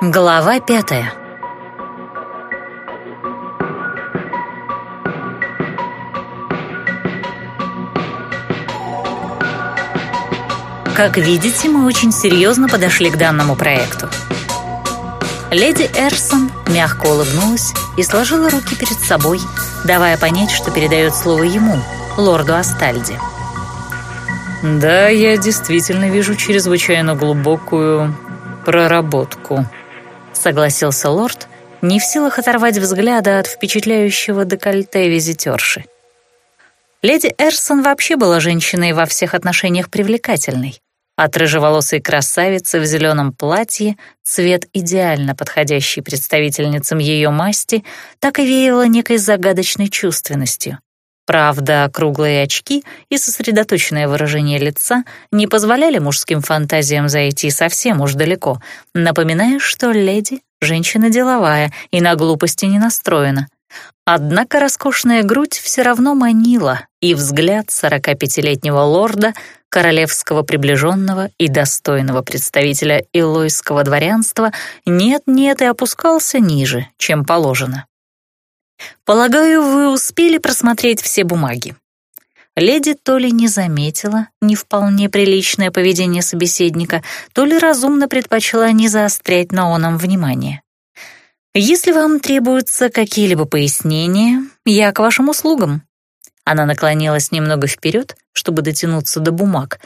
Глава пятая Как видите, мы очень серьезно подошли к данному проекту. Леди Эрсон мягко улыбнулась и сложила руки перед собой, давая понять, что передает слово ему, лорду Астальди. «Да, я действительно вижу чрезвычайно глубокую проработку», — согласился лорд, не в силах оторвать взгляда от впечатляющего декольте визитерши. Леди Эрсон вообще была женщиной во всех отношениях привлекательной. От рыжеволосой красавицы в зеленом платье, цвет идеально подходящий представительницам ее масти, так и веяло некой загадочной чувственностью. Правда, круглые очки и сосредоточенное выражение лица не позволяли мужским фантазиям зайти совсем уж далеко, напоминая, что леди — женщина деловая и на глупости не настроена — Однако роскошная грудь все равно манила, и взгляд 45-летнего лорда, королевского приближенного и достойного представителя илойского дворянства, нет-нет и опускался ниже, чем положено. Полагаю, вы успели просмотреть все бумаги. Леди то ли не заметила не вполне приличное поведение собеседника, то ли разумно предпочла не заострять на оном внимание. Если вам требуются какие-либо пояснения, я к вашим услугам». Она наклонилась немного вперед, чтобы дотянуться до бумаг,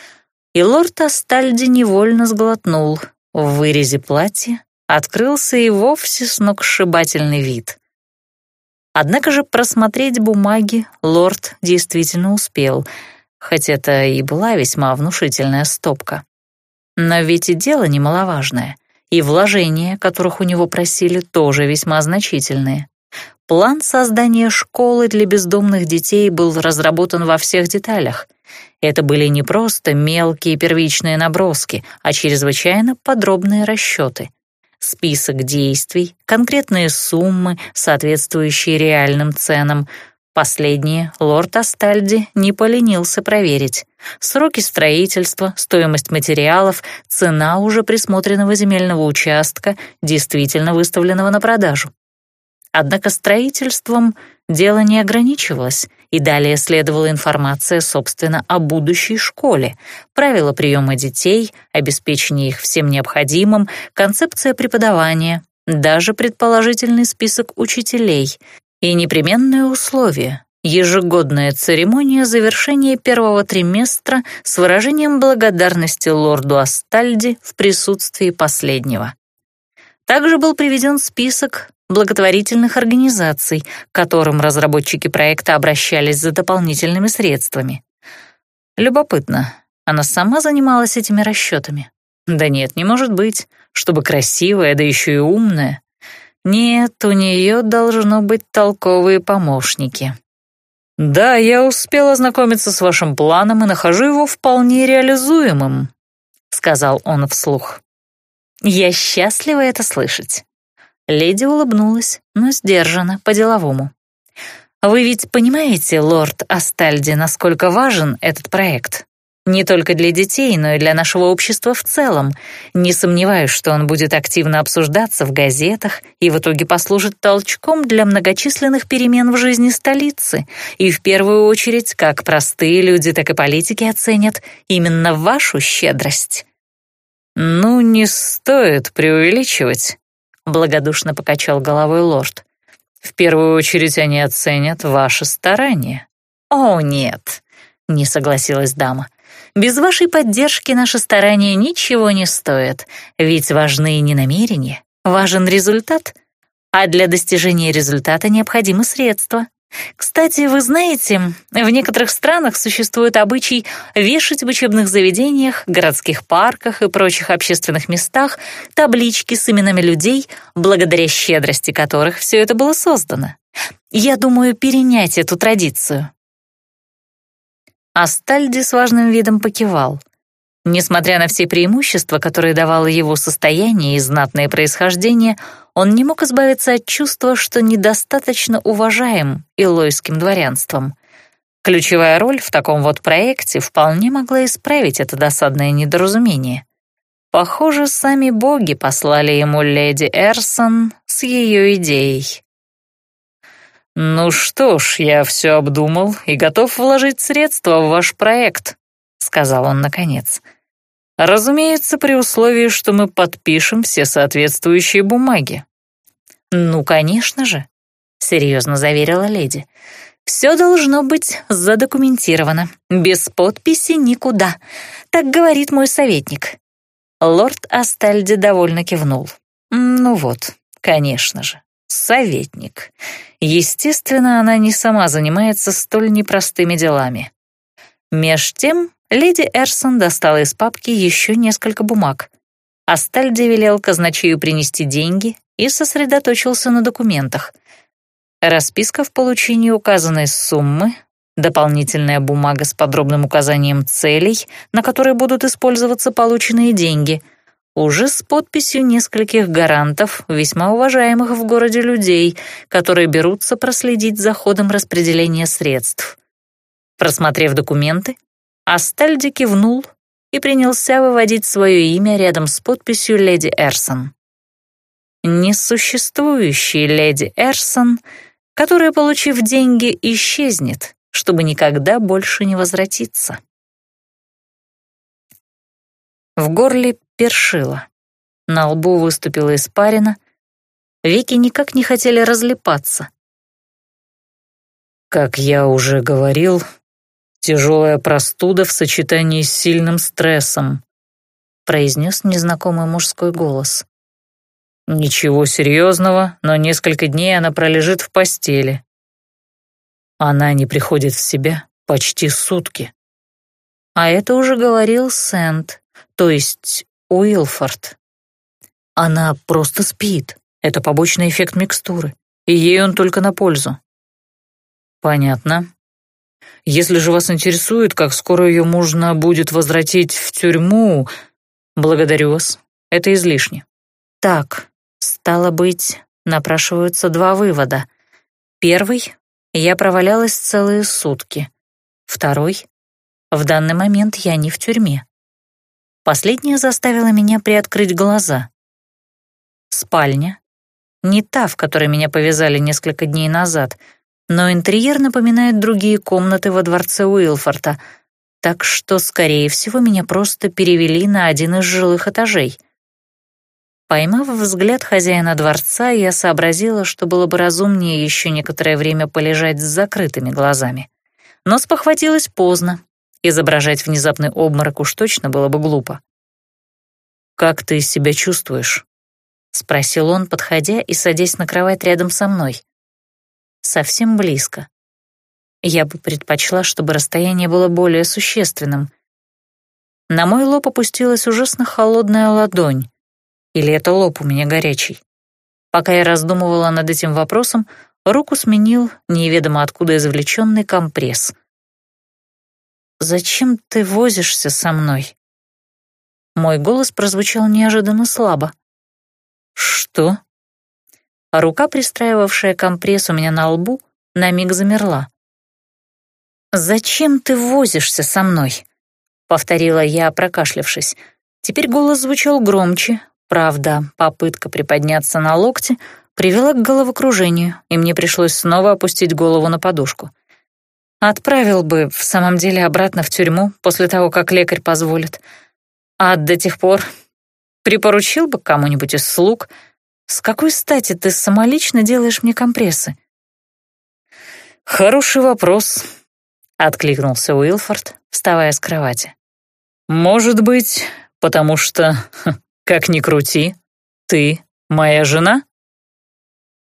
и лорд Астальди невольно сглотнул. В вырезе платья открылся и вовсе сногсшибательный вид. Однако же просмотреть бумаги лорд действительно успел, хоть это и была весьма внушительная стопка. Но ведь и дело немаловажное и вложения, которых у него просили, тоже весьма значительные. План создания школы для бездомных детей был разработан во всех деталях. Это были не просто мелкие первичные наброски, а чрезвычайно подробные расчеты. Список действий, конкретные суммы, соответствующие реальным ценам — Последнее лорд Астальди не поленился проверить. Сроки строительства, стоимость материалов, цена уже присмотренного земельного участка, действительно выставленного на продажу. Однако строительством дело не ограничивалось, и далее следовала информация, собственно, о будущей школе, правила приема детей, обеспечение их всем необходимым, концепция преподавания, даже предположительный список учителей, и непременное условие — ежегодная церемония завершения первого триместра с выражением благодарности лорду Астальди в присутствии последнего. Также был приведен список благотворительных организаций, к которым разработчики проекта обращались за дополнительными средствами. Любопытно, она сама занималась этими расчетами? Да нет, не может быть, чтобы красивая, да еще и умная. Нет, у нее должно быть толковые помощники. Да, я успел ознакомиться с вашим планом и нахожу его вполне реализуемым, сказал он вслух. Я счастлива это слышать. Леди улыбнулась, но сдержанно, по-деловому. «Вы ведь понимаете, лорд Астальди, насколько важен этот проект? Не только для детей, но и для нашего общества в целом. Не сомневаюсь, что он будет активно обсуждаться в газетах и в итоге послужит толчком для многочисленных перемен в жизни столицы. И в первую очередь, как простые люди, так и политики оценят именно вашу щедрость. «Ну, не стоит преувеличивать», — благодушно покачал головой лорд. «В первую очередь они оценят ваши старания». «О, нет», — не согласилась дама. Без вашей поддержки наши старания ничего не стоят, ведь важны не намерения, важен результат, а для достижения результата необходимы средства. Кстати, вы знаете, в некоторых странах существует обычай вешать в учебных заведениях, городских парках и прочих общественных местах таблички с именами людей, благодаря щедрости которых все это было создано. Я думаю перенять эту традицию. Астальди с важным видом покивал. Несмотря на все преимущества, которые давало его состояние и знатное происхождение, он не мог избавиться от чувства, что недостаточно уважаем илойским дворянством. Ключевая роль в таком вот проекте вполне могла исправить это досадное недоразумение. Похоже, сами боги послали ему леди Эрсон с ее идеей. «Ну что ж, я все обдумал и готов вложить средства в ваш проект», — сказал он наконец. «Разумеется, при условии, что мы подпишем все соответствующие бумаги». «Ну, конечно же», — серьезно заверила леди. «Все должно быть задокументировано. Без подписи никуда. Так говорит мой советник. Лорд Астальди довольно кивнул. «Ну вот, конечно же, советник. Естественно, она не сама занимается столь непростыми делами». Меж тем, леди Эрсон достала из папки еще несколько бумаг. Астальди велел казначею принести деньги и сосредоточился на документах. Расписка в получении указанной суммы, дополнительная бумага с подробным указанием целей, на которые будут использоваться полученные деньги, уже с подписью нескольких гарантов, весьма уважаемых в городе людей, которые берутся проследить за ходом распределения средств. Просмотрев документы, Астальди кивнул и принялся выводить свое имя рядом с подписью леди Эрсон. Несуществующий леди Эрсон, которая, получив деньги, исчезнет, чтобы никогда больше не возвратиться. В горле першило. На лбу выступила испарина. Веки никак не хотели разлипаться. Как я уже говорил, тяжелая простуда в сочетании с сильным стрессом, произнес незнакомый мужской голос. Ничего серьезного, но несколько дней она пролежит в постели. Она не приходит в себя почти сутки. А это уже говорил Сент, то есть Уилфорд. Она просто спит. Это побочный эффект микстуры, и ей он только на пользу. Понятно. Если же вас интересует, как скоро ее можно будет возвратить в тюрьму, благодарю вас, это излишне. Так, стало быть, напрашиваются два вывода. Первый я провалялась целые сутки. Второй — в данный момент я не в тюрьме. Последнее заставило меня приоткрыть глаза. Спальня. Не та, в которой меня повязали несколько дней назад, но интерьер напоминает другие комнаты во дворце Уилфорта, так что, скорее всего, меня просто перевели на один из жилых этажей — Поймав взгляд хозяина дворца, я сообразила, что было бы разумнее еще некоторое время полежать с закрытыми глазами. Но спохватилась поздно. Изображать внезапный обморок уж точно было бы глупо. «Как ты себя чувствуешь?» — спросил он, подходя и садясь на кровать рядом со мной. Совсем близко. Я бы предпочла, чтобы расстояние было более существенным. На мой лоб опустилась ужасно холодная ладонь. Или это лоб у меня горячий? Пока я раздумывала над этим вопросом, руку сменил неведомо откуда извлеченный компресс. «Зачем ты возишься со мной?» Мой голос прозвучал неожиданно слабо. «Что?» А рука, пристраивавшая компресс у меня на лбу, на миг замерла. «Зачем ты возишься со мной?» — повторила я, прокашлявшись. Теперь голос звучал громче, Правда, попытка приподняться на локте привела к головокружению, и мне пришлось снова опустить голову на подушку. Отправил бы, в самом деле, обратно в тюрьму после того, как лекарь позволит. А до тех пор припоручил бы кому-нибудь из слуг. С какой стати ты самолично делаешь мне компрессы? «Хороший вопрос», — откликнулся Уилфорд, вставая с кровати. «Может быть, потому что как ни крути, ты моя жена?»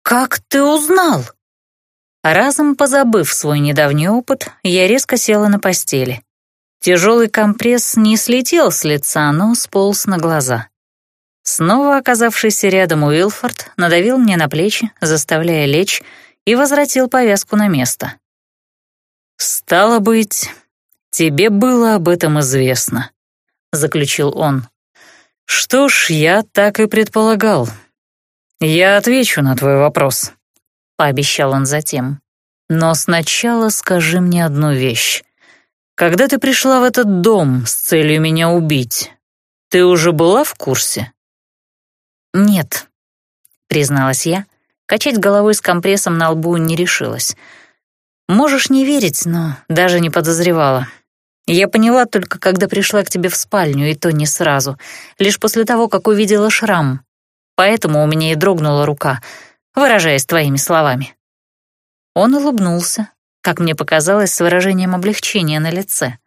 «Как ты узнал?» Разом позабыв свой недавний опыт, я резко села на постели. Тяжелый компресс не слетел с лица, но сполз на глаза. Снова оказавшийся рядом Уилфорд надавил мне на плечи, заставляя лечь, и возвратил повязку на место. «Стало быть, тебе было об этом известно», — заключил он. «Что ж, я так и предполагал. Я отвечу на твой вопрос», — пообещал он затем. «Но сначала скажи мне одну вещь. Когда ты пришла в этот дом с целью меня убить, ты уже была в курсе?» «Нет», — призналась я. Качать головой с компрессом на лбу не решилась. «Можешь не верить, но даже не подозревала. Я поняла только, когда пришла к тебе в спальню, и то не сразу, лишь после того, как увидела шрам. Поэтому у меня и дрогнула рука, выражаясь твоими словами». Он улыбнулся, как мне показалось, с выражением облегчения на лице.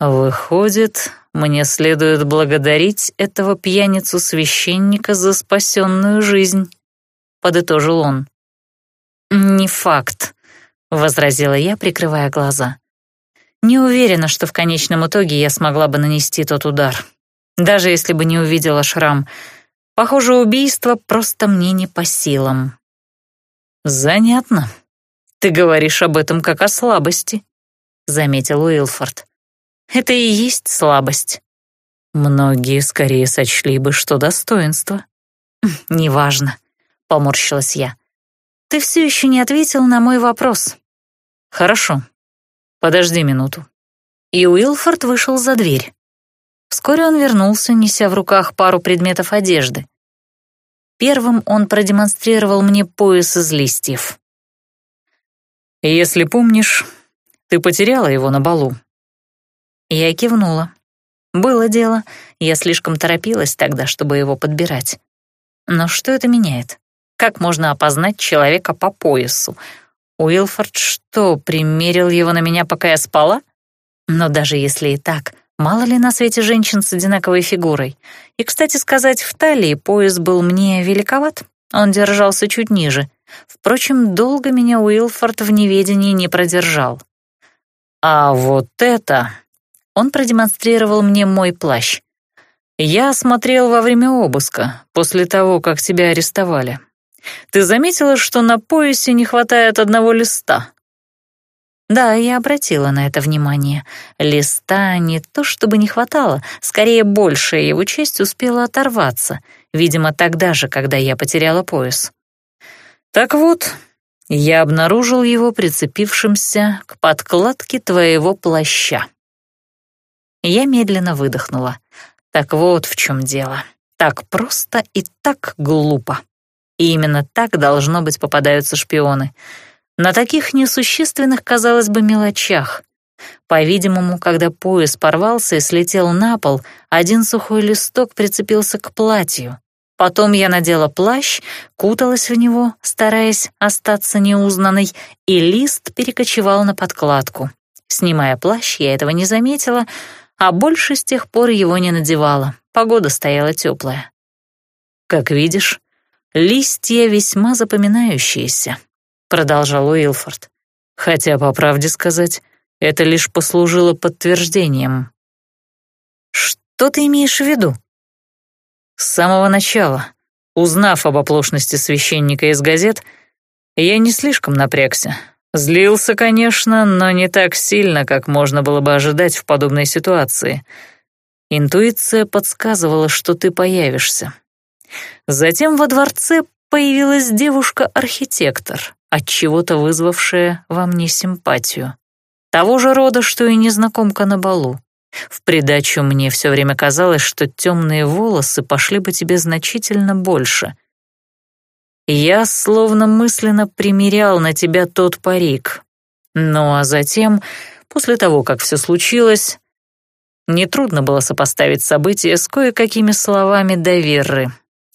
«Выходит, мне следует благодарить этого пьяницу-священника за спасенную жизнь», — подытожил он. «Не факт», — возразила я, прикрывая глаза. «Не уверена, что в конечном итоге я смогла бы нанести тот удар. Даже если бы не увидела шрам. Похоже, убийство просто мне не по силам». «Занятно. Ты говоришь об этом как о слабости», — заметил Уилфорд. Это и есть слабость. Многие скорее сочли бы, что достоинство. Неважно, поморщилась я. Ты все еще не ответил на мой вопрос. Хорошо. Подожди минуту. И Уилфорд вышел за дверь. Вскоре он вернулся, неся в руках пару предметов одежды. Первым он продемонстрировал мне пояс из листьев. «Если помнишь, ты потеряла его на балу», я кивнула. Было дело, я слишком торопилась тогда, чтобы его подбирать. Но что это меняет? Как можно опознать человека по поясу? Уилфорд что, примерил его на меня, пока я спала? Но даже если и так, мало ли на свете женщин с одинаковой фигурой. И, кстати сказать, в талии пояс был мне великоват. Он держался чуть ниже. Впрочем, долго меня Уилфорд в неведении не продержал. «А вот это...» Он продемонстрировал мне мой плащ. «Я осмотрел во время обыска, после того, как тебя арестовали. Ты заметила, что на поясе не хватает одного листа?» Да, я обратила на это внимание. Листа не то чтобы не хватало, скорее большая его часть успела оторваться, видимо, тогда же, когда я потеряла пояс. «Так вот, я обнаружил его прицепившимся к подкладке твоего плаща». Я медленно выдохнула. Так вот в чем дело. Так просто и так глупо. И именно так, должно быть, попадаются шпионы. На таких несущественных, казалось бы, мелочах. По-видимому, когда пояс порвался и слетел на пол, один сухой листок прицепился к платью. Потом я надела плащ, куталась в него, стараясь остаться неузнанной, и лист перекочевал на подкладку. Снимая плащ, я этого не заметила, а больше с тех пор его не надевала. Погода стояла теплая. «Как видишь, листья весьма запоминающиеся», — продолжал Уилфорд. «Хотя, по правде сказать, это лишь послужило подтверждением». «Что ты имеешь в виду?» С самого начала, узнав об оплошности священника из газет, я не слишком напрягся, Злился, конечно, но не так сильно, как можно было бы ожидать в подобной ситуации. Интуиция подсказывала, что ты появишься. Затем во дворце появилась девушка-архитектор, от чего-то вызвавшая во мне симпатию. Того же рода, что и незнакомка на балу. В придачу мне все время казалось, что темные волосы пошли бы тебе значительно больше — я словно мысленно примерял на тебя тот парик. Ну а затем, после того, как все случилось, нетрудно было сопоставить события с кое-какими словами Давирры,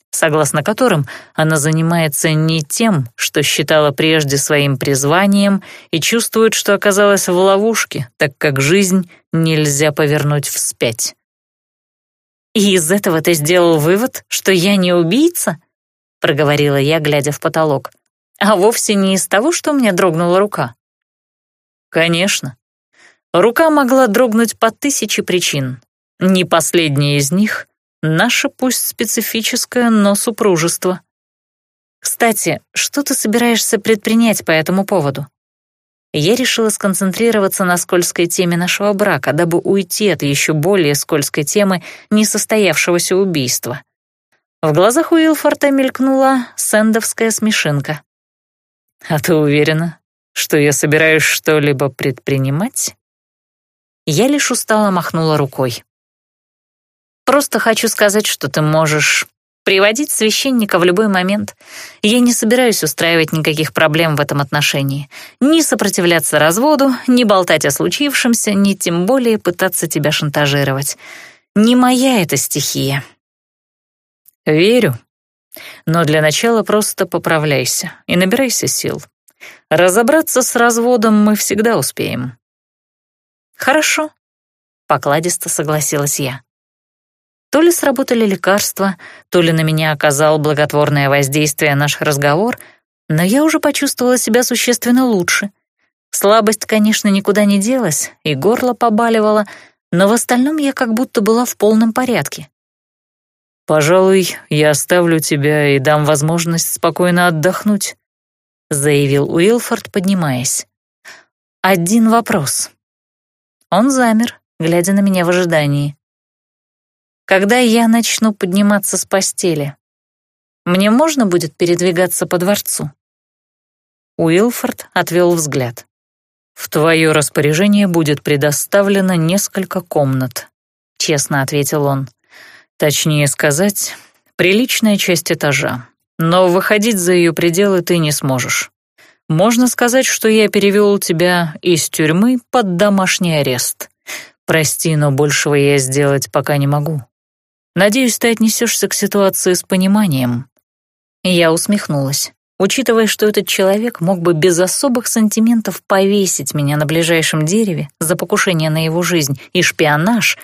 согласно которым она занимается не тем, что считала прежде своим призванием и чувствует, что оказалась в ловушке, так как жизнь нельзя повернуть вспять. «И из этого ты сделал вывод, что я не убийца?» Проговорила я, глядя в потолок. «А вовсе не из того, что у меня дрогнула рука». «Конечно. Рука могла дрогнуть по тысяче причин. Не последняя из них — наше пусть специфическое, но супружество». «Кстати, что ты собираешься предпринять по этому поводу?» Я решила сконцентрироваться на скользкой теме нашего брака, дабы уйти от еще более скользкой темы несостоявшегося убийства. В глазах Уилфорта мелькнула сэндовская смешинка. «А ты уверена, что я собираюсь что-либо предпринимать?» Я лишь устало махнула рукой. Просто хочу сказать, что ты можешь приводить священника в любой момент. Я не собираюсь устраивать никаких проблем в этом отношении. Ни сопротивляться разводу, ни болтать о случившемся, ни тем более пытаться тебя шантажировать. Не моя эта стихия. Верю. Но для начала просто поправляйся и набирайся сил. Разобраться с разводом мы всегда успеем. Хорошо, покладисто согласилась я. То ли сработали лекарства, то ли на меня оказал благотворное воздействие наш разговор, но я уже почувствовала себя существенно лучше. Слабость, конечно, никуда не делась, и горло побаливало, но в остальном я как будто была в полном порядке. «Пожалуй, я оставлю тебя и дам возможность спокойно отдохнуть», заявил Уилфорд, поднимаясь. «Один вопрос». Он замер, глядя на меня в ожидании когда я начну подниматься с постели. Мне можно будет передвигаться по дворцу?» Уилфорд отвел взгляд. «В твое распоряжение будет предоставлено несколько комнат», — честно ответил он. «Точнее сказать, приличная часть этажа, но выходить за ее пределы ты не сможешь. Можно сказать, что я перевел тебя из тюрьмы под домашний арест. Прости, но большего я сделать пока не могу. Надеюсь, ты отнесешься к ситуации с пониманием». Я усмехнулась. Учитывая, что этот человек мог бы без особых сантиментов повесить меня на ближайшем дереве за покушение на его жизнь и шпионаж,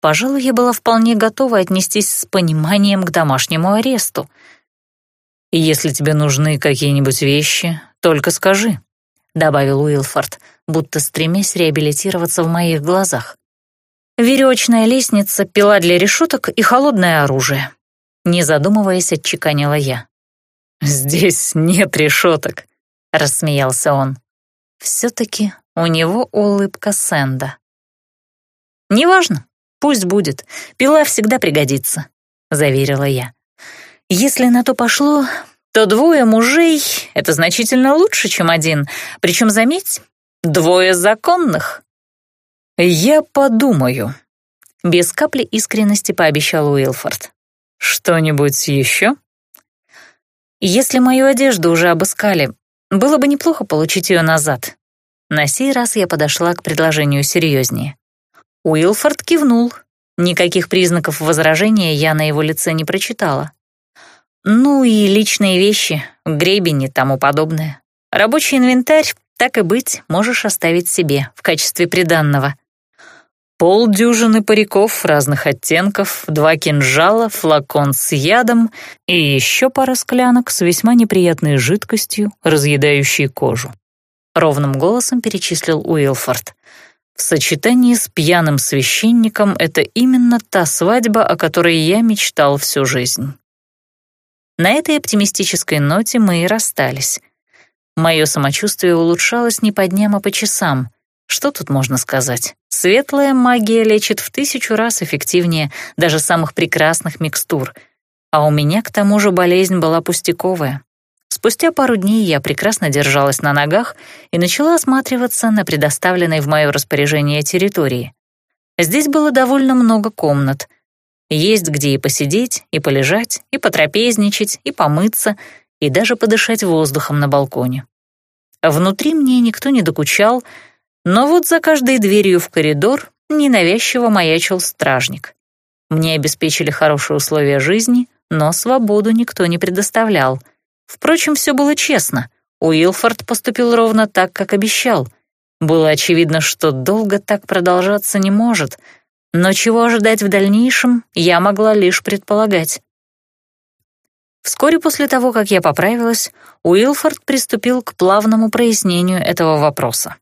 пожалуй, я была вполне готова отнестись с пониманием к домашнему аресту. «Если тебе нужны какие-нибудь вещи, только скажи», — добавил Уилфорд, будто стремясь реабилитироваться в моих глазах. Веревочная лестница, пила для решеток и холодное оружие. Не задумываясь, отчеканила я. «Здесь нет решеток», — рассмеялся он. Все-таки у него улыбка Сэнда. «Неважно, пусть будет. Пила всегда пригодится», — заверила я. «Если на то пошло, то двое мужей — это значительно лучше, чем один. Причем, заметь, двое законных». «Я подумаю», — без капли искренности пообещал Уилфорд. «Что-нибудь еще?» «Если мою одежду уже обыскали, было бы неплохо получить ее назад». На сей раз я подошла к предложению серьезнее. Уилфорд кивнул. Никаких признаков возражения я на его лице не прочитала. Ну и личные вещи, гребень и тому подобное. Рабочий инвентарь, так и быть, можешь оставить себе в качестве приданного. Полдюжины париков разных оттенков, два кинжала, флакон с ядом и еще пара склянок с весьма неприятной жидкостью, разъедающей кожу. Ровным голосом перечислил Уилфорд. В сочетании с пьяным священником это именно та свадьба, о которой я мечтал всю жизнь. На этой оптимистической ноте мы и расстались. Мое самочувствие улучшалось не по дням, а по часам — что тут можно сказать? Светлая магия лечит в тысячу раз эффективнее даже самых прекрасных микстур. А у меня к тому же болезнь была пустяковая. Спустя пару дней я прекрасно держалась на ногах и начала осматриваться на предоставленной в мое распоряжение территории. Здесь было довольно много комнат. Есть где и посидеть, и полежать, и потрапезничать, и помыться, и даже подышать воздухом на балконе. Внутри мне никто не докучал — но вот за каждой дверью в коридор ненавязчиво маячил стражник. Мне обеспечили хорошие условия жизни, но свободу никто не предоставлял. Впрочем, все было честно. Уилфорд поступил ровно так, как обещал. Было очевидно, что долго так продолжаться не может, но чего ожидать в дальнейшем, я могла лишь предполагать. Вскоре после того, как я поправилась, Уилфорд приступил к плавному прояснению этого вопроса.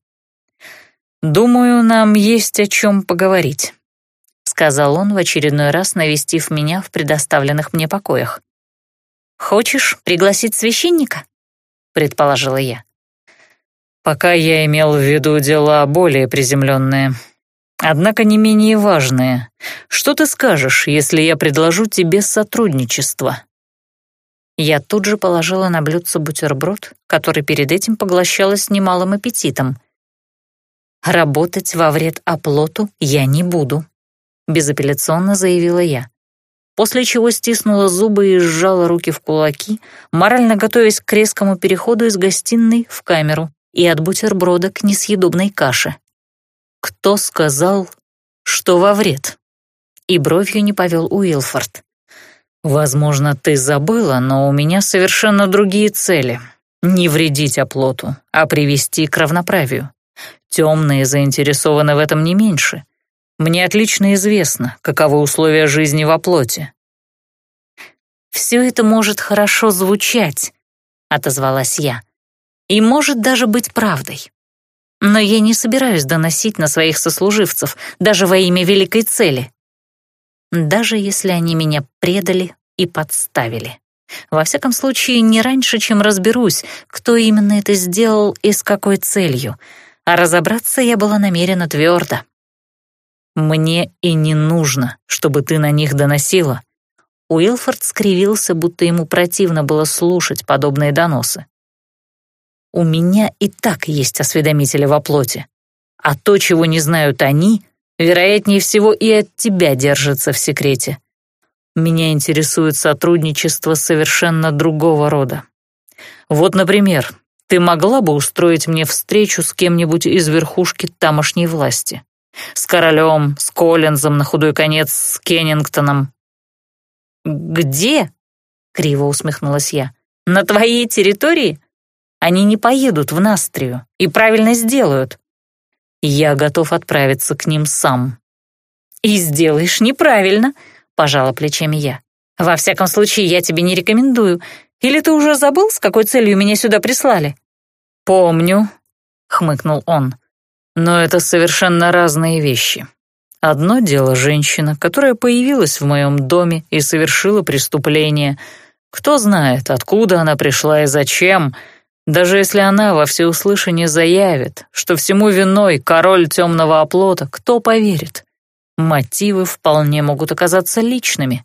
«Думаю, нам есть о чем поговорить», — сказал он в очередной раз, навестив меня в предоставленных мне покоях. «Хочешь пригласить священника?» — предположила я. «Пока я имел в виду дела более приземленные, однако не менее важные. Что ты скажешь, если я предложу тебе сотрудничество?» Я тут же положила на блюдце бутерброд, который перед этим поглощалась немалым аппетитом. Работать во вред оплоту я не буду. — безапелляционно заявила я. После чего стиснула зубы и сжала руки в кулаки, морально готовясь к резкому переходу из гостиной в камеру и от бутерброда к несъедобной каше. «Кто сказал, что во вред?» И бровью не повел Уилфорд. «Возможно, ты забыла, но у меня совершенно другие цели. Не вредить оплоту, а привести к равноправию. Темные заинтересованы в этом не меньше. Мне отлично известно, каковы условия жизни во плоти». «Все это может хорошо звучать», — отозвалась я, «и может даже быть правдой. Но я не собираюсь доносить на своих сослуживцев, даже во имя великой цели. Даже если они меня предали и подставили. Во всяком случае, не раньше, чем разберусь, кто именно это сделал и с какой целью, а разобраться я была намерена твердо. «Мне и не нужно, чтобы ты на них доносила». Уилфорд скривился, будто ему противно было слушать подобные доносы. «У меня и так есть осведомители во плоти, а то, чего не знают они, вероятнее всего и от тебя держится в секрете. Меня интересует сотрудничество совершенно другого рода. Вот, например, ты могла бы устроить мне встречу с кем-нибудь из верхушки тамошней власти? С королем, с Коллинзом, на худой конец, с Кеннингтоном. «Где?» — криво усмехнулась я. «На твоей территории? Они не поедут в Настрию и правильно сделают». «Я готов отправиться к ним сам». «И сделаешь неправильно», — пожала плечами я. «Во всяком случае, я тебе не рекомендую. Или ты уже забыл, с какой целью меня сюда прислали?» «Помню», — хмыкнул он. Но это совершенно разные вещи. Одно дело женщина, которая появилась в моем доме и совершила преступление. Кто знает, откуда она пришла и зачем. Даже если она во всеуслышание заявит, что всему виной король темного оплота, кто поверит? Мотивы вполне могут оказаться личными.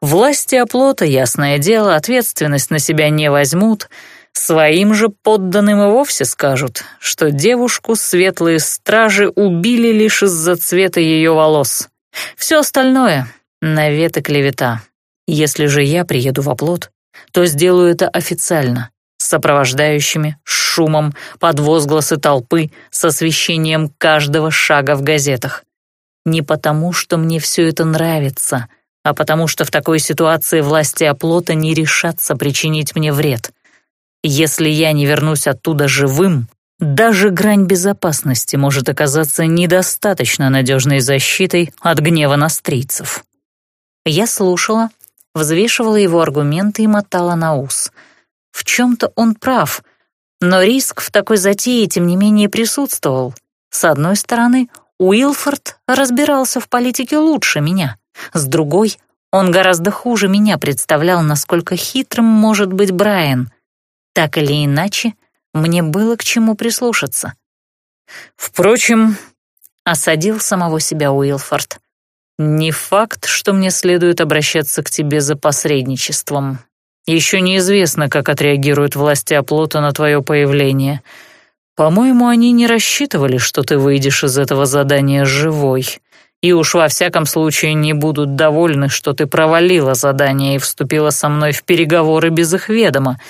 Власти оплота, ясное дело, ответственность на себя не возьмут — Своим же подданным и вовсе скажут, что девушку светлые стражи убили лишь из-за цвета ее волос. Все остальное — навет и клевета. Если же я приеду в оплот, то сделаю это официально, с сопровождающими, с шумом, под возгласы толпы, с освещением каждого шага в газетах. Не потому, что мне все это нравится, а потому что в такой ситуации власти оплота не решатся причинить мне вред — если я не вернусь оттуда живым, даже грань безопасности может оказаться недостаточно надежной защитой от гнева настрийцев. Я слушала, взвешивала его аргументы и мотала на ус. В чем-то он прав, но риск в такой затее тем не менее присутствовал. С одной стороны, Уилфорд разбирался в политике лучше меня, с другой — он гораздо хуже меня представлял, насколько хитрым может быть Брайан. Так или иначе, мне было к чему прислушаться. Впрочем, осадил самого себя Уилфорд. Не факт, что мне следует обращаться к тебе за посредничеством. Еще неизвестно, как отреагируют власти оплота на твое появление. По-моему, они не рассчитывали, что ты выйдешь из этого задания живой. И уж во всяком случае не будут довольны, что ты провалила задание и вступила со мной в переговоры без их ведома.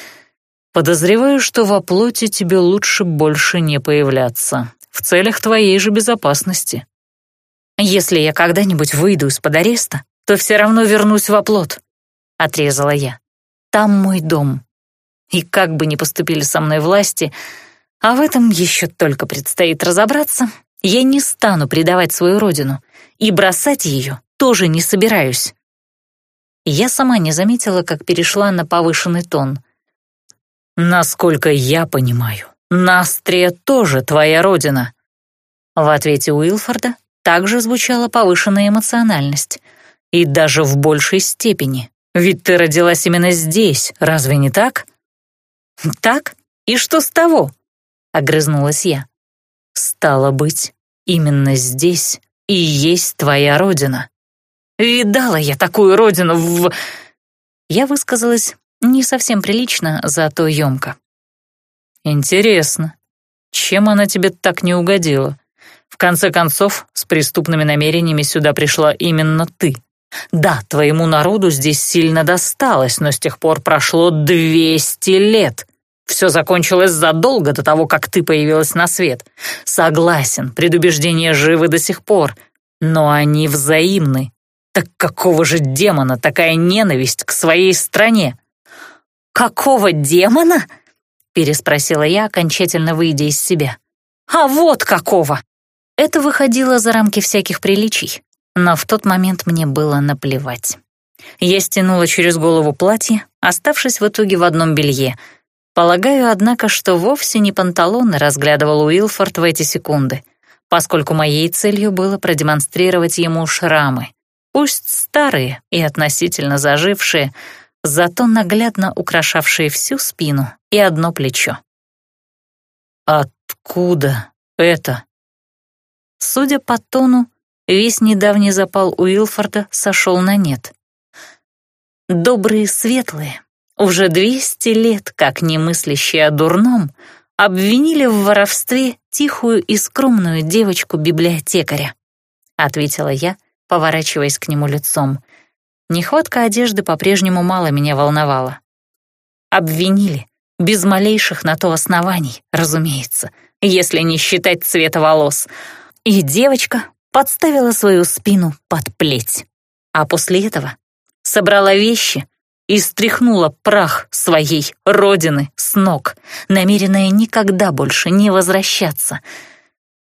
Подозреваю, что во плоти тебе лучше больше не появляться, в целях твоей же безопасности. Если я когда-нибудь выйду из-под ареста, то все равно вернусь в оплот, — отрезала я. Там мой дом. И как бы ни поступили со мной власти, а в этом еще только предстоит разобраться, я не стану предавать свою родину, и бросать ее тоже не собираюсь. Я сама не заметила, как перешла на повышенный тон — «Насколько я понимаю, Настрия тоже твоя родина». В ответе Уилфорда также звучала повышенная эмоциональность. «И даже в большей степени. Ведь ты родилась именно здесь, разве не так?» «Так? И что с того?» — огрызнулась я. «Стало быть, именно здесь и есть твоя родина». «Видала я такую родину в...» Я высказалась не совсем прилично, зато емко. «Интересно, чем она тебе так не угодила? В конце концов, с преступными намерениями сюда пришла именно ты. Да, твоему народу здесь сильно досталось, но с тех пор прошло 200 лет. Все закончилось задолго до того, как ты появилась на свет. Согласен, предубеждения живы до сих пор, но они взаимны. Так какого же демона такая ненависть к своей стране? «Какого демона?» — переспросила я, окончательно выйдя из себя. «А вот какого!» Это выходило за рамки всяких приличий, но в тот момент мне было наплевать. Я стянула через голову платье, оставшись в итоге в одном белье — Полагаю, однако, что вовсе не панталоны разглядывал Уилфорд в эти секунды, поскольку моей целью было продемонстрировать ему шрамы, пусть старые и относительно зажившие, зато наглядно украшавшие всю спину и одно плечо. «Откуда это?» Судя по тону, весь недавний запал Уилфорда сошел на нет. Добрые светлые, уже 200 лет, как немыслящие о дурном, обвинили в воровстве тихую и скромную девочку-библиотекаря. Ответила я, поворачиваясь к нему лицом. Нехватка одежды по-прежнему мало меня волновала. Обвинили, без малейших на то оснований, разумеется, если не считать цвета волос. И девочка подставила свою спину под плеть. А после этого собрала вещи и стряхнула прах своей родины с ног, намеренная никогда больше не возвращаться.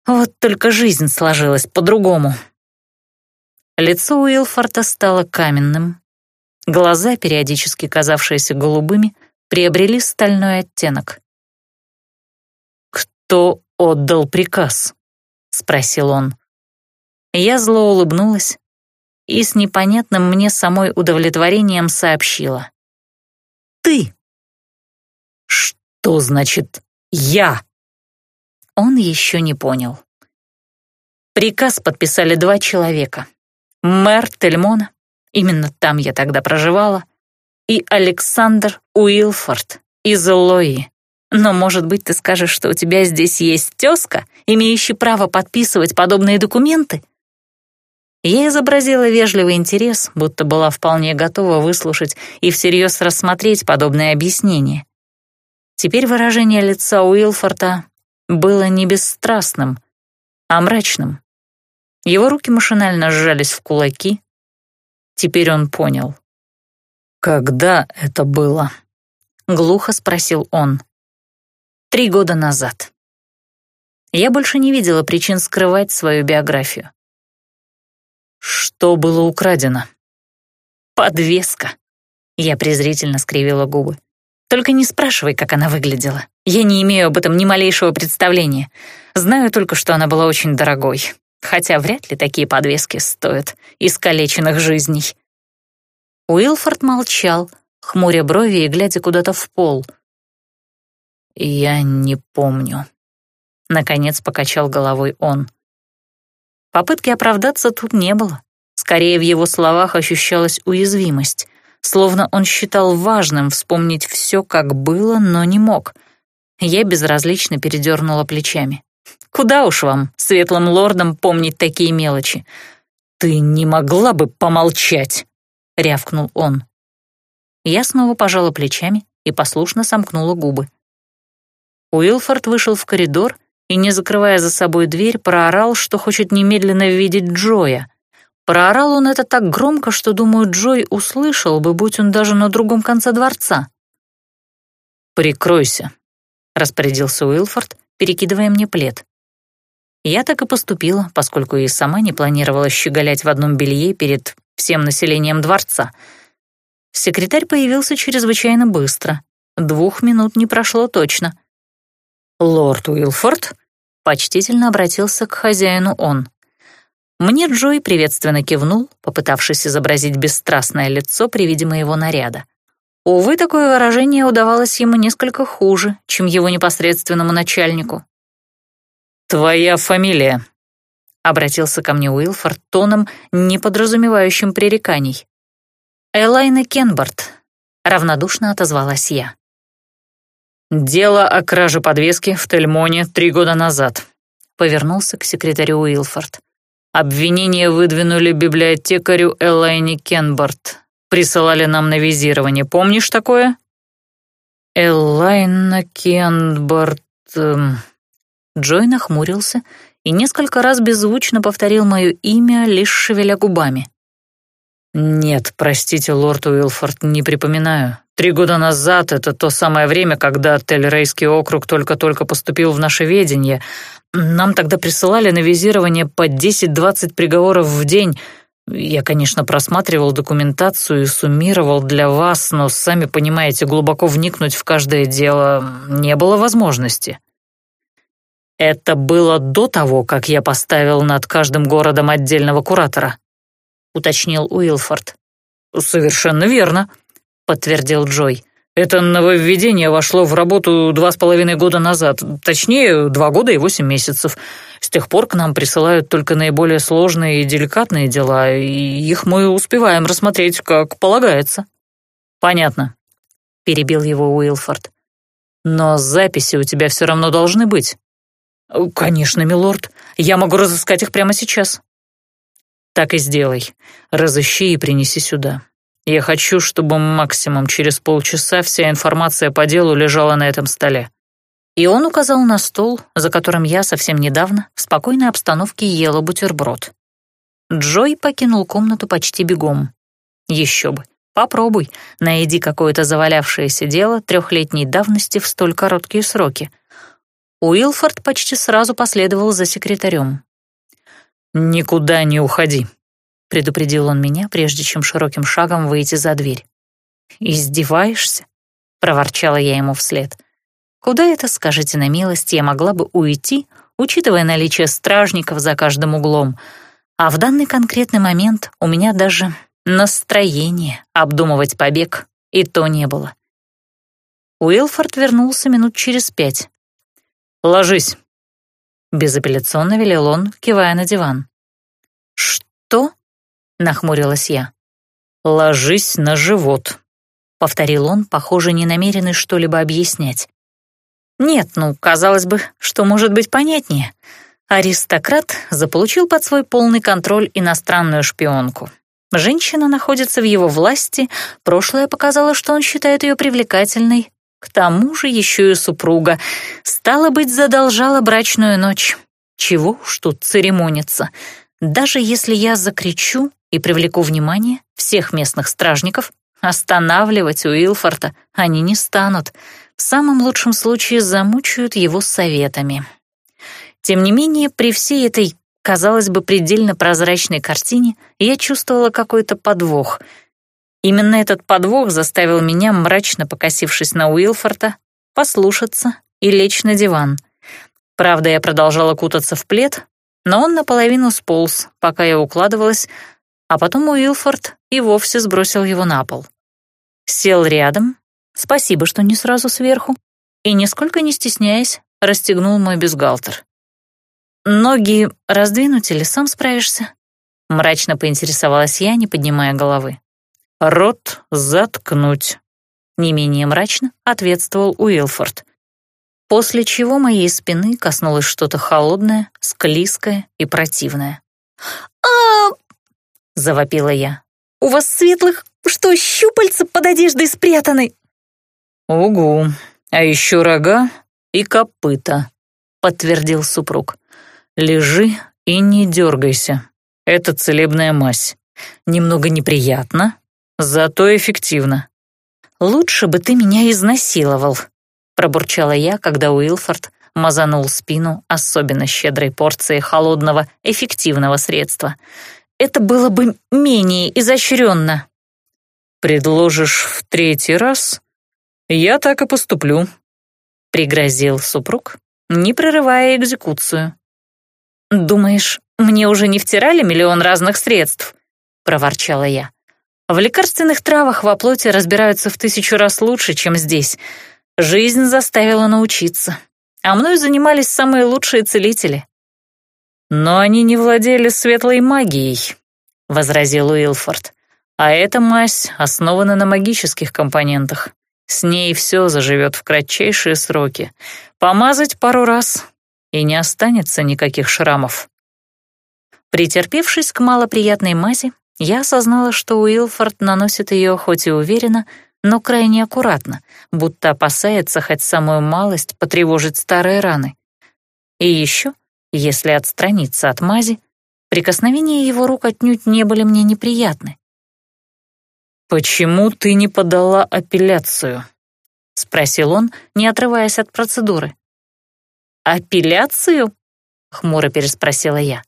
Вот только жизнь сложилась по-другому. Лицо Уилфорта стало каменным. Глаза, периодически казавшиеся голубыми, приобрели стальной оттенок. «Кто отдал приказ?» — спросил он. Я зло улыбнулась, и с непонятным мне самой удовлетворением сообщила. «Ты!» «Что значит «я»?» Он еще не понял. Приказ подписали два человека. Мэр Тельмона, именно там я тогда проживала, и Александр Уилфорд из Лои. Но, может быть, ты скажешь, что у тебя здесь есть тезка, имеющая право подписывать подобные документы? Я изобразила вежливый интерес, будто была вполне готова выслушать и всерьез рассмотреть подобное объяснение. Теперь выражение лица Уилфорта было не бесстрастным, а мрачным. Его руки машинально сжались в кулаки. Теперь он понял. «Когда это было?» — глухо спросил он. «Три года назад». Я больше не видела причин скрывать свою биографию. Что было украдено? Подвеска. Я презрительно скривила губы. Только не спрашивай, как она выглядела. Я не имею об этом ни малейшего представления. Знаю только, что она была очень дорогой. Хотя вряд ли такие подвески стоят искалеченных жизней. Уилфорд молчал, хмуря брови и глядя куда-то в пол. «Я не помню», — наконец покачал головой он. Попытки оправдаться тут не было. Скорее, в его словах ощущалась уязвимость, словно он считал важным вспомнить все, как было, но не мог. Я безразлично передернула плечами. «Куда уж вам, светлым лордам, помнить такие мелочи?» «Ты не могла бы помолчать?» — рявкнул он. Я снова пожала плечами и послушно сомкнула губы. Уилфорд вышел в коридор и, не закрывая за собой дверь, проорал, что хочет немедленно видеть Джоя. Проорал он это так громко, что, думаю, Джой услышал бы, будь он даже на другом конце дворца. «Прикройся», — распорядился Уилфорд, перекидывая мне плед. Я так и поступила, поскольку и сама не планировала щеголять в одном белье перед всем населением дворца. Секретарь появился чрезвычайно быстро. Двух минут не прошло точно — «Лорд Уилфорд?» — почтительно обратился к хозяину он. Мне Джой приветственно кивнул, попытавшись изобразить бесстрастное лицо при виде моего наряда. Увы, такое выражение удавалось ему несколько хуже, чем его непосредственному начальнику. «Твоя фамилия?» — обратился ко мне Уилфорд тоном, не подразумевающим пререканий. «Элайна Кенбарт», — равнодушно отозвалась я. «Дело о краже подвески в Тельмоне три года назад. повернулся к секретарю Уилфорд. «Обвинение выдвинули библиотекарю Элайне Кенбарт. Присылали нам на визирование. Помнишь такое?» «Элайна Кенбарт...» эм... Джой нахмурился и несколько раз беззвучно повторил мое имя, лишь шевеля губами. «Нет, простите, лорд Уилфорд, не припоминаю. Три года назад — это то самое время, когда Тель-Рейский округ только-только поступил в наше ведение. Нам тогда присылали на визирование по 10-20 приговоров в день. Я, конечно, просматривал документацию и суммировал для вас, но, сами понимаете, глубоко вникнуть в каждое дело не было возможности». Это было до того, как я поставил над каждым городом отдельного куратора, уточнил Уилфорд. Совершенно верно, подтвердил Джой. Это нововведение вошло в работу два с половиной года назад, точнее, два года и восемь месяцев. С тех пор к нам присылают только наиболее сложные и деликатные дела, и их мы успеваем рассмотреть, как полагается. Понятно, перебил его Уилфорд. Но записи у тебя все равно должны быть. «Конечно, милорд. Я могу разыскать их прямо сейчас». «Так и сделай. Разыщи и принеси сюда. Я хочу, чтобы максимум через полчаса вся информация по делу лежала на этом столе». И он указал на стол, за которым я совсем недавно в спокойной обстановке ела бутерброд. Джой покинул комнату почти бегом. Еще бы. Попробуй, найди какое-то завалявшееся дело трехлетней давности в столь короткие сроки — Уилфорд почти сразу последовал за секретарем. «Никуда не уходи», — предупредил он меня, прежде чем широким шагом выйти за дверь. «Издеваешься?» — проворчала я ему вслед. «Куда это, скажите на милость, я могла бы уйти, учитывая наличие стражников за каждым углом? А в данный конкретный момент у меня даже настроение обдумывать побег и то не было». Уилфорд вернулся минут через пять. «Ложись», — безапелляционно велел он, кивая на диван. «Что?» — нахмурилась я. «Ложись на живот», — повторил он, похоже, не намеренный что-либо объяснять. «Нет, ну, казалось бы, что может быть понятнее. Аристократ заполучил под свой полный контроль иностранную шпионку. Женщина находится в его власти, прошлое показало, что он считает ее привлекательной, к тому же еще и супруга. Стало быть, задолжала брачную ночь. Чего уж тут церемониться. Даже если я закричу и привлеку внимание всех местных стражников, останавливать Уилфорта они не станут. В самом лучшем случае замучают его советами. Тем не менее, при всей этой, казалось бы, предельно прозрачной картине я чувствовала какой-то подвох — Именно этот подвох заставил меня, мрачно покосившись на Уилфорта, послушаться и лечь на диван. Правда, я продолжала кутаться в плед, но он наполовину сполз, пока я укладывалась, а потом Уилфорд и вовсе сбросил его на пол. Сел рядом, спасибо, что не сразу сверху, и, нисколько не стесняясь, расстегнул мой бюстгальтер. «Ноги раздвинуть или сам справишься?» Мрачно поинтересовалась я, не поднимая головы. «Рот заткнуть», — не менее мрачно ответствовал Уилфорд. После чего моей спины коснулось что-то холодное, склизкое и противное. а завопила я. «У вас светлых, что, щупальца под одеждой спрятаны?» «Угу, а еще рога и копыта», — подтвердил супруг. «Лежи и не дергайся. Это целебная мазь. Немного неприятно, Зато эффективно. «Лучше бы ты меня изнасиловал», — пробурчала я, когда Уилфорд мазанул спину особенно щедрой порцией холодного, эффективного средства. «Это было бы менее изощренно». «Предложишь в третий раз? Я так и поступлю», — пригрозил супруг, не прерывая экзекуцию. «Думаешь, мне уже не втирали миллион разных средств?» — проворчала я. В лекарственных травах во плоти разбираются в тысячу раз лучше, чем здесь. Жизнь заставила научиться. А мной занимались самые лучшие целители. «Но они не владели светлой магией», — возразил Уилфорд. «А эта мазь основана на магических компонентах. С ней все заживет в кратчайшие сроки. Помазать пару раз, и не останется никаких шрамов. Претерпевшись к малоприятной мази, я осознала, что Уилфорд наносит ее хоть и уверенно, но крайне аккуратно, будто опасается хоть самую малость потревожить старые раны. И еще, если отстраниться от мази, прикосновения его рук отнюдь не были мне неприятны. «Почему ты не подала апелляцию?» — спросил он, не отрываясь от процедуры. «Апелляцию?» — хмуро переспросила я.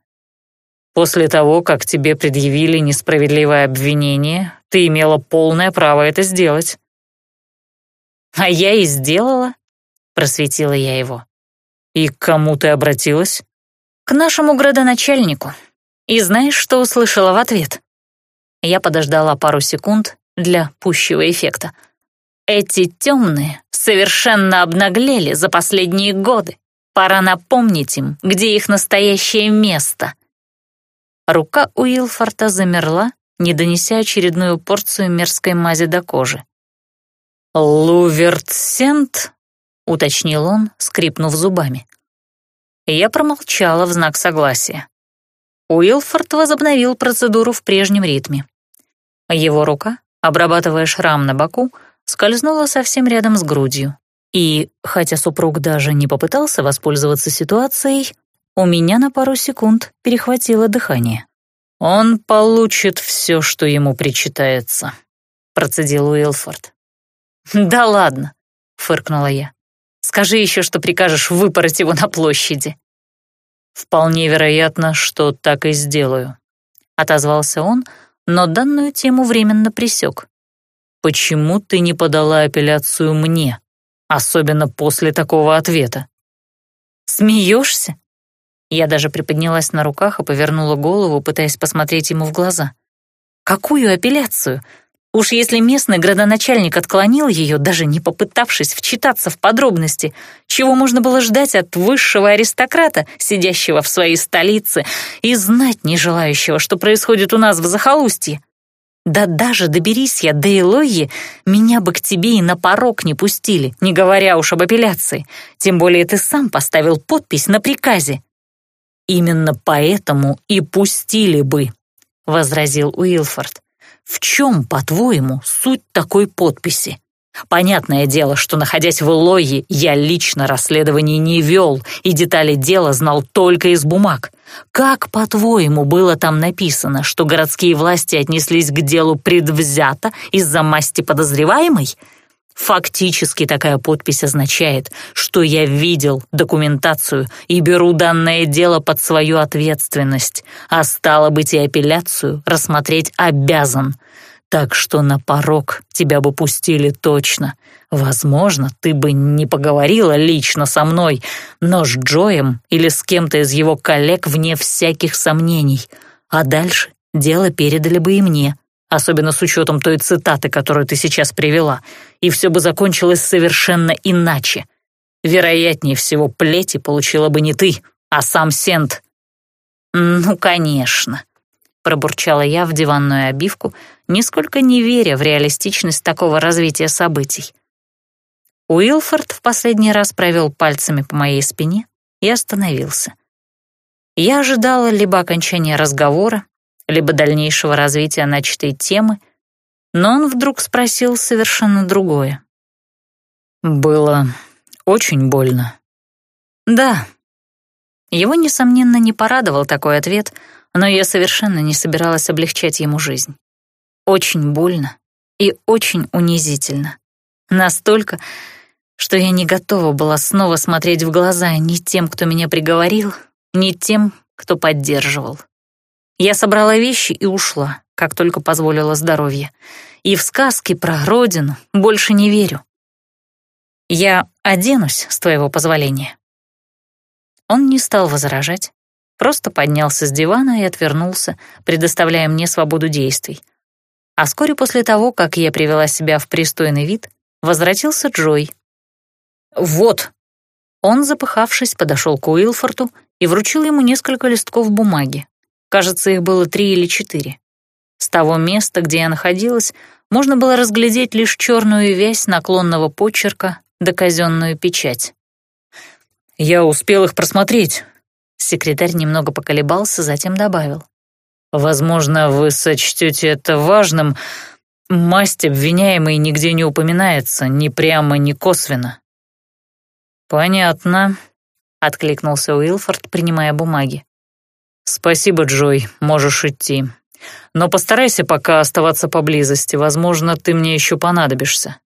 «После того, как тебе предъявили несправедливое обвинение, ты имела полное право это сделать». «А я и сделала», — просветила я его. «И к кому ты обратилась?» «К нашему градоначальнику. И знаешь, что услышала в ответ?» Я подождала пару секунд для пущего эффекта. Эти темные совершенно обнаглели за последние годы. Пора напомнить им, где их настоящее место. Рука Уилфорта замерла, не донеся очередную порцию мерзкой мази до кожи. «Лувертсент?» — уточнил он, скрипнув зубами. Я промолчала в знак согласия. Уилфорд возобновил процедуру в прежнем ритме. Его рука, обрабатывая шрам на боку, скользнула совсем рядом с грудью. И, хотя супруг даже не попытался воспользоваться ситуацией, у меня на пару секунд перехватило дыхание. «Он получит все, что ему причитается», — процедил Уилфорд. «Да ладно», — фыркнула я. «Скажи еще, что прикажешь выпороть его на площади». «Вполне вероятно, что так и сделаю», — отозвался он, но данную тему временно присек. «Почему ты не подала апелляцию мне, особенно после такого ответа?» «Смеешься?» Я даже приподнялась на руках и повернула голову, пытаясь посмотреть ему в глаза. «Какую апелляцию? Уж если местный градоначальник отклонил ее, даже не попытавшись вчитаться в подробности, чего можно было ждать от высшего аристократа, сидящего в своей столице, и знать не желающего, что происходит у нас в захолустье. Да даже доберись я до Элойи, меня бы к тебе и на порог не пустили, не говоря уж об апелляции. Тем более ты сам поставил подпись на приказе. «Именно поэтому и пустили бы», — возразил Уилфорд. В чем, по-твоему, суть такой подписи? Понятное дело, что, находясь в Лойе, я лично расследование не вел и детали дела знал только из бумаг. Как, по-твоему, было там написано, что городские власти отнеслись к делу предвзято из-за масти подозреваемой? Фактически такая подпись означает, что я видел документацию и беру данное дело под свою ответственность, а стало быть и апелляцию рассмотреть обязан. Так что на порог тебя бы пустили точно. Возможно, ты бы не поговорила лично со мной, но с Джоем или с кем-то из его коллег вне всяких сомнений. А дальше дело передали бы и мне особенно с учетом той цитаты, которую ты сейчас привела, и все бы закончилось совершенно иначе. Вероятнее всего, плети получила бы не ты, а сам Сент. «Ну, конечно», — пробурчала я в диванную обивку, нисколько не веря в реалистичность такого развития событий. Уилфорд в последний раз провел пальцами по моей спине и остановился. Я ожидала либо окончания разговора, либо дальнейшего развития начатой темы, но он вдруг спросил совершенно другое. «Было очень больно». «Да». Его, несомненно, не порадовал такой ответ, но я совершенно не собиралась облегчать ему жизнь. Очень больно и очень унизительно. Настолько, что я не готова была снова смотреть в глаза ни тем, кто меня приговорил, ни тем, кто поддерживал. Я собрала вещи и ушла, как только позволило здоровье. И в сказки про родину больше не верю. Я оденусь, с твоего позволения». Он не стал возражать, просто поднялся с дивана и отвернулся, предоставляя мне свободу действий. А вскоре после того, как я привела себя в пристойный вид, возвратился Джой. «Вот!» Он, запыхавшись, подошел к Уилфорту и вручил ему несколько листков бумаги, Кажется, их было три или четыре. С того места, где я находилась, можно было разглядеть лишь черную вязь наклонного почерка да казенную печать. Я успел их просмотреть». Секретарь немного поколебался, затем добавил. «Возможно, вы сочтете это важным. Масть обвиняемой нигде не упоминается, ни прямо, ни косвенно». «Понятно», — откликнулся Уилфорд, принимая бумаги. «Спасибо, Джой, можешь идти. Но постарайся пока оставаться поблизости, возможно, ты мне еще понадобишься».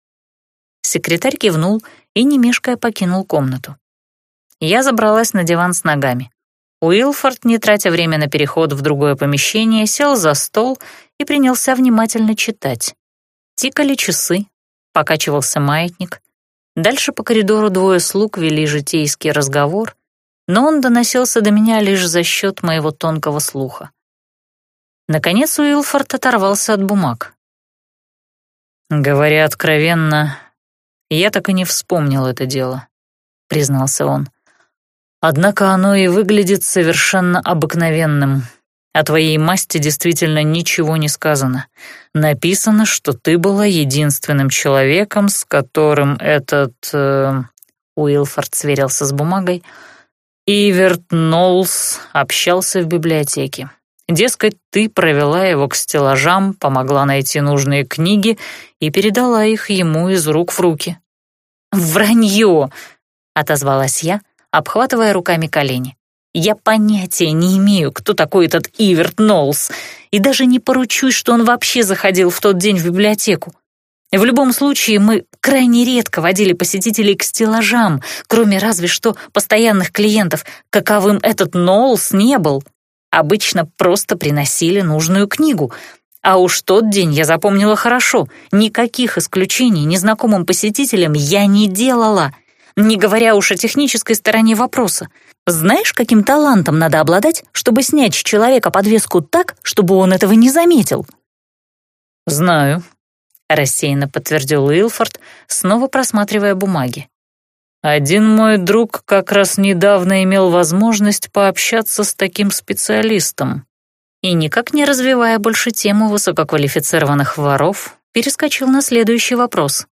Секретарь кивнул и, не мешкая, покинул комнату. Я забралась на диван с ногами. Уилфорд, не тратя время на переход в другое помещение, сел за стол и принялся внимательно читать. Тикали часы, покачивался маятник. Дальше по коридору двое слуг вели житейский разговор, но он доносился до меня лишь за счет моего тонкого слуха. Наконец Уилфорд оторвался от бумаг. «Говоря откровенно, я так и не вспомнил это дело», — признался он. «Однако оно и выглядит совершенно обыкновенным. О твоей масти действительно ничего не сказано. Написано, что ты была единственным человеком, с которым этот...» э, Уилфорд сверился с бумагой. «Иверт Ноллс общался в библиотеке. Дескать, ты провела его к стеллажам, помогла найти нужные книги и передала их ему из рук в руки. «Вранье!» — отозвалась я, обхватывая руками колени. «Я понятия не имею, кто такой этот Иверт Ноллс, и даже не поручусь, что он вообще заходил в тот день в библиотеку. В любом случае, мы крайне редко водили посетителей к стеллажам, кроме разве что постоянных клиентов, каковым этот Ноллс не был. Обычно просто приносили нужную книгу — а уж тот день я запомнила хорошо. Никаких исключений незнакомым посетителям я не делала. Не говоря уж о технической стороне вопроса. Знаешь, каким талантом надо обладать, чтобы снять с человека подвеску так, чтобы он этого не заметил? «Знаю», — рассеянно подтвердил Уилфорд, снова просматривая бумаги. «Один мой друг как раз недавно имел возможность пообщаться с таким специалистом и, никак не развивая больше тему высококвалифицированных воров, перескочил на следующий вопрос.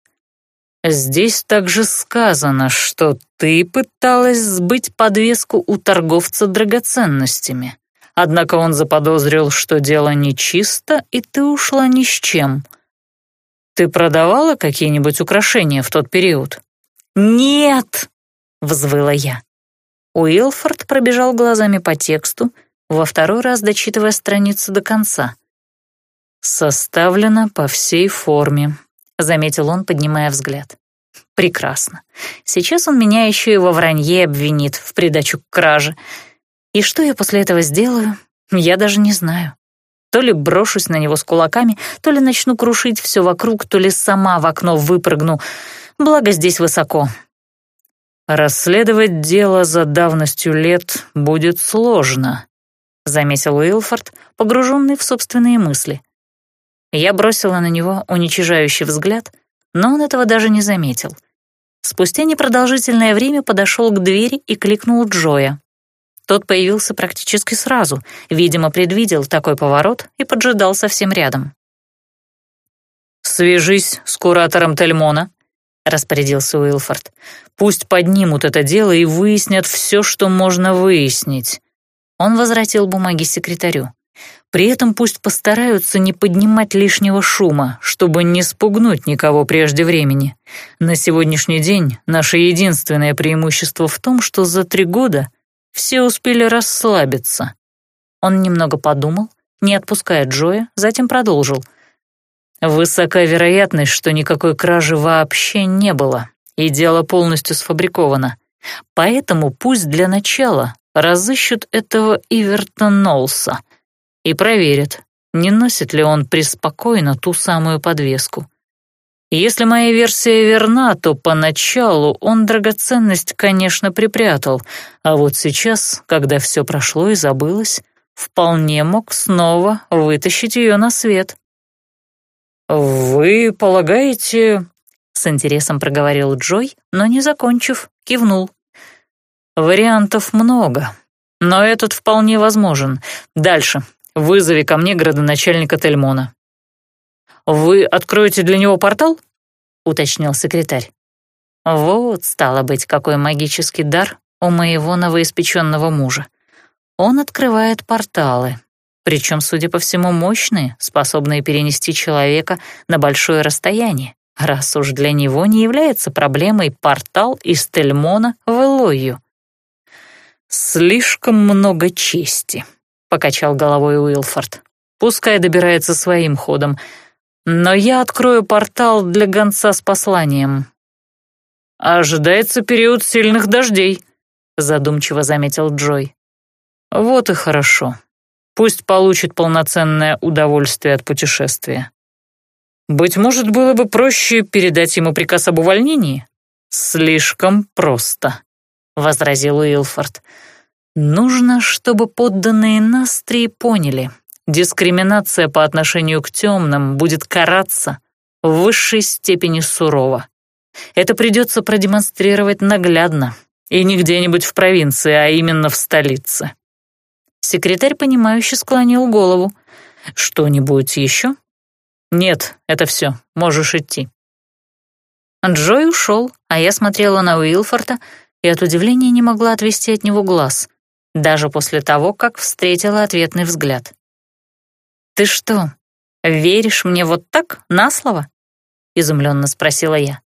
«Здесь также сказано, что ты пыталась сбыть подвеску у торговца драгоценностями. Однако он заподозрил, что дело нечисто, и ты ушла ни с чем. Ты продавала какие-нибудь украшения в тот период?» «Нет!» — взвыла я. Уилфорд пробежал глазами по тексту, во второй раз дочитывая страницу до конца. «Составлено по всей форме», — заметил он, поднимая взгляд. «Прекрасно. Сейчас он меня еще и во вранье обвинит в придачу к краже. И что я после этого сделаю, я даже не знаю. То ли брошусь на него с кулаками, то ли начну крушить все вокруг, то ли сама в окно выпрыгну. Благо здесь высоко». «Расследовать дело за давностью лет будет сложно», заметил Уилфорд, погруженный в собственные мысли. Я бросила на него уничижающий взгляд, но он этого даже не заметил. Спустя непродолжительное время подошел к двери и кликнул Джоя. Тот появился практически сразу, видимо, предвидел такой поворот и поджидал совсем рядом. «Свяжись с куратором Тельмона», — распорядился Уилфорд. «Пусть поднимут это дело и выяснят все, что можно выяснить. Он возвратил бумаги секретарю. При этом пусть постараются не поднимать лишнего шума, чтобы не спугнуть никого прежде времени. На сегодняшний день наше единственное преимущество в том, что за три года все успели расслабиться. Он немного подумал, не отпуская Джоя, затем продолжил. «Высока вероятность, что никакой кражи вообще не было, и дело полностью сфабриковано. Поэтому пусть для начала разыщут этого Иверта Нолса и проверят, не носит ли он преспокойно ту самую подвеску. Если моя версия верна, то поначалу он драгоценность, конечно, припрятал, а вот сейчас, когда все прошло и забылось, вполне мог снова вытащить ее на свет. «Вы полагаете...» — с интересом проговорил Джой, но, не закончив, кивнул. Вариантов много, но этот вполне возможен. Дальше. Вызови ко мне градоначальника Тельмона. «Вы откроете для него портал?» — уточнил секретарь. Вот, стало быть, какой магический дар у моего новоиспеченного мужа. Он открывает порталы, причем, судя по всему, мощные, способные перенести человека на большое расстояние, раз уж для него не является проблемой портал из Тельмона в Элою. «Слишком много чести», — покачал головой Уилфорд. «Пускай добирается своим ходом, но я открою портал для гонца с посланием». «Ожидается период сильных дождей», — задумчиво заметил Джой. «Вот и хорошо. Пусть получит полноценное удовольствие от путешествия. Быть может, было бы проще передать ему приказ об увольнении? Слишком просто», — возразил Уилфорд. «Нужно, чтобы подданные Настрии поняли, дискриминация по отношению к темным будет караться в высшей степени сурово. Это придется продемонстрировать наглядно, и не где-нибудь в провинции, а именно в столице. Секретарь, понимающе склонил голову. «Что-нибудь еще?» «Нет, это все. Можешь идти». Джой ушел, а я смотрела на Уилфорта и от удивления не могла отвести от него глаз, даже после того, как встретила ответный взгляд. «Ты что, веришь мне вот так, на слово?» — изумленно спросила я.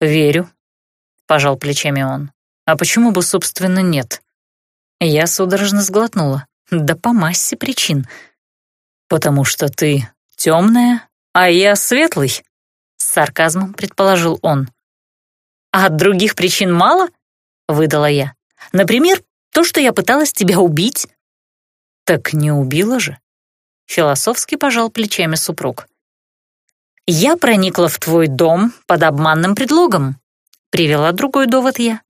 «Верю», — пожал плечами он. «А почему бы, собственно, нет?» Я судорожно сглотнула. Да по массе причин. «Потому что ты темная, а я светлый», — с сарказмом предположил он. «А других причин мало?» — выдала я. «Например, то, что я пыталась тебя убить». «Так не убила же?» — философски пожал плечами супруг. «Я проникла в твой дом под обманным предлогом», — привела другой довод я.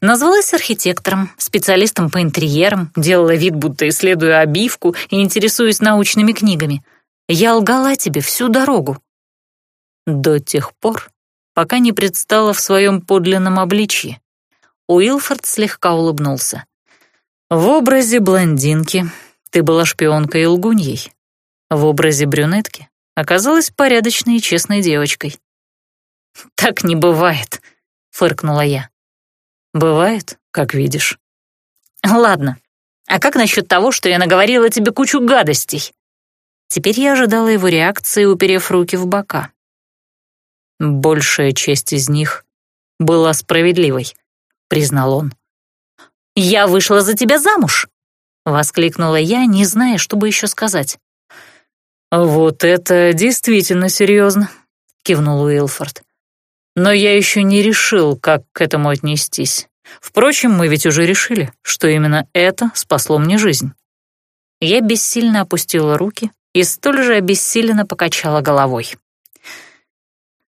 Назвалась архитектором, специалистом по интерьерам, делала вид, будто исследую обивку и интересуюсь научными книгами. Я лгала тебе всю дорогу. До тех пор, пока не предстала в своем подлинном обличье. Уилфорд слегка улыбнулся. В образе блондинки ты была шпионкой и лгуньей. В образе брюнетки оказалась порядочной и честной девочкой. «Так не бывает», — фыркнула я. «Бывает, как видишь». «Ладно, а как насчет того, что я наговорила тебе кучу гадостей?» Теперь я ожидала его реакции, уперев руки в бока. «Большая часть из них была справедливой», — признал он. «Я вышла за тебя замуж!» — воскликнула я, не зная, что бы еще сказать. «Вот это действительно серьезно», — кивнул Уилфорд. «Но я еще не решил, как к этому отнестись. Впрочем, мы ведь уже решили, что именно это спасло мне жизнь». Я бессильно опустила руки и столь же обессиленно покачала головой.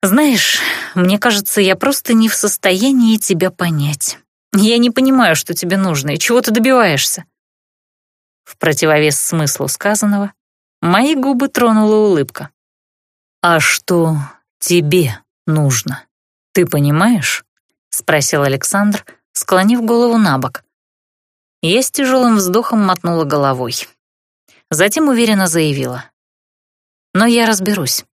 «Знаешь, мне кажется, я просто не в состоянии тебя понять. Я не понимаю, что тебе нужно и чего ты добиваешься». В противовес смыслу сказанного Мои губы тронула улыбка. «А что тебе нужно? Ты понимаешь?» — спросил Александр, склонив голову на бок. Я с тяжелым вздохом мотнула головой. Затем уверенно заявила. «Но я разберусь.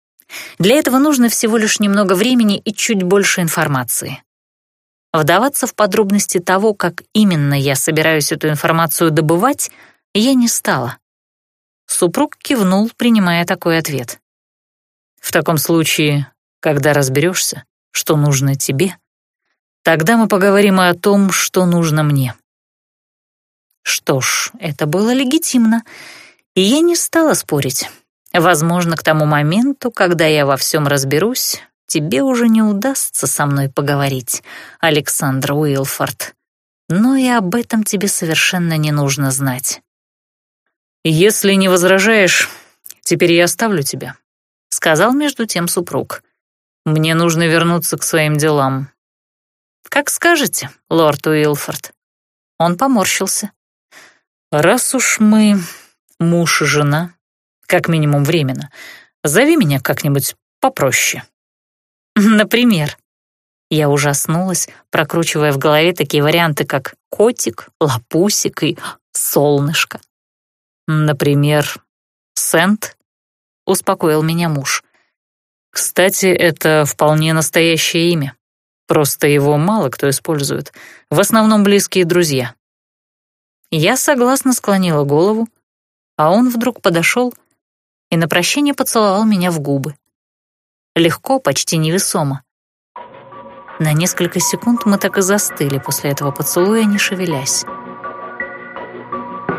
Для этого нужно всего лишь немного времени и чуть больше информации. Вдаваться в подробности того, как именно я собираюсь эту информацию добывать, я не стала. Супруг кивнул, принимая такой ответ. «В таком случае, когда разберешься, что нужно тебе, тогда мы поговорим и о том, что нужно мне». Что ж, это было легитимно, и я не стала спорить. Возможно, к тому моменту, когда я во всем разберусь, тебе уже не удастся со мной поговорить, Александр Уилфорд. Но и об этом тебе совершенно не нужно знать. «Если не возражаешь, теперь я оставлю тебя», — сказал между тем супруг. «Мне нужно вернуться к своим делам». «Как скажете, лорд Уилфорд». Он поморщился. «Раз уж мы муж и жена, как минимум временно, зови меня как-нибудь попроще». «Например?» Я ужаснулась, прокручивая в голове такие варианты, как котик, лапусик и солнышко. «Например, Сент?» — успокоил меня муж. «Кстати, это вполне настоящее имя. Просто его мало кто использует, в основном близкие друзья. Я согласно склонила голову, а он вдруг подошел и на прощение поцеловал меня в губы. Легко, почти невесомо. На несколько секунд мы так и застыли после этого поцелуя, не шевелясь.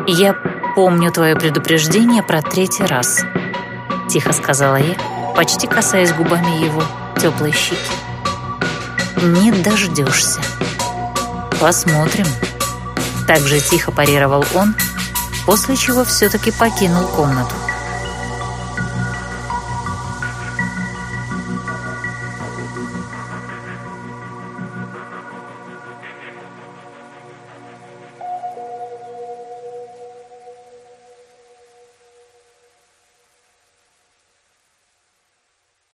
«Я помню твое предупреждение про третий раз», — тихо сказала я, почти касаясь губами его теплой щеки. «Не дождешься. Посмотрим». Так же тихо парировал он, после чего все-таки покинул комнату.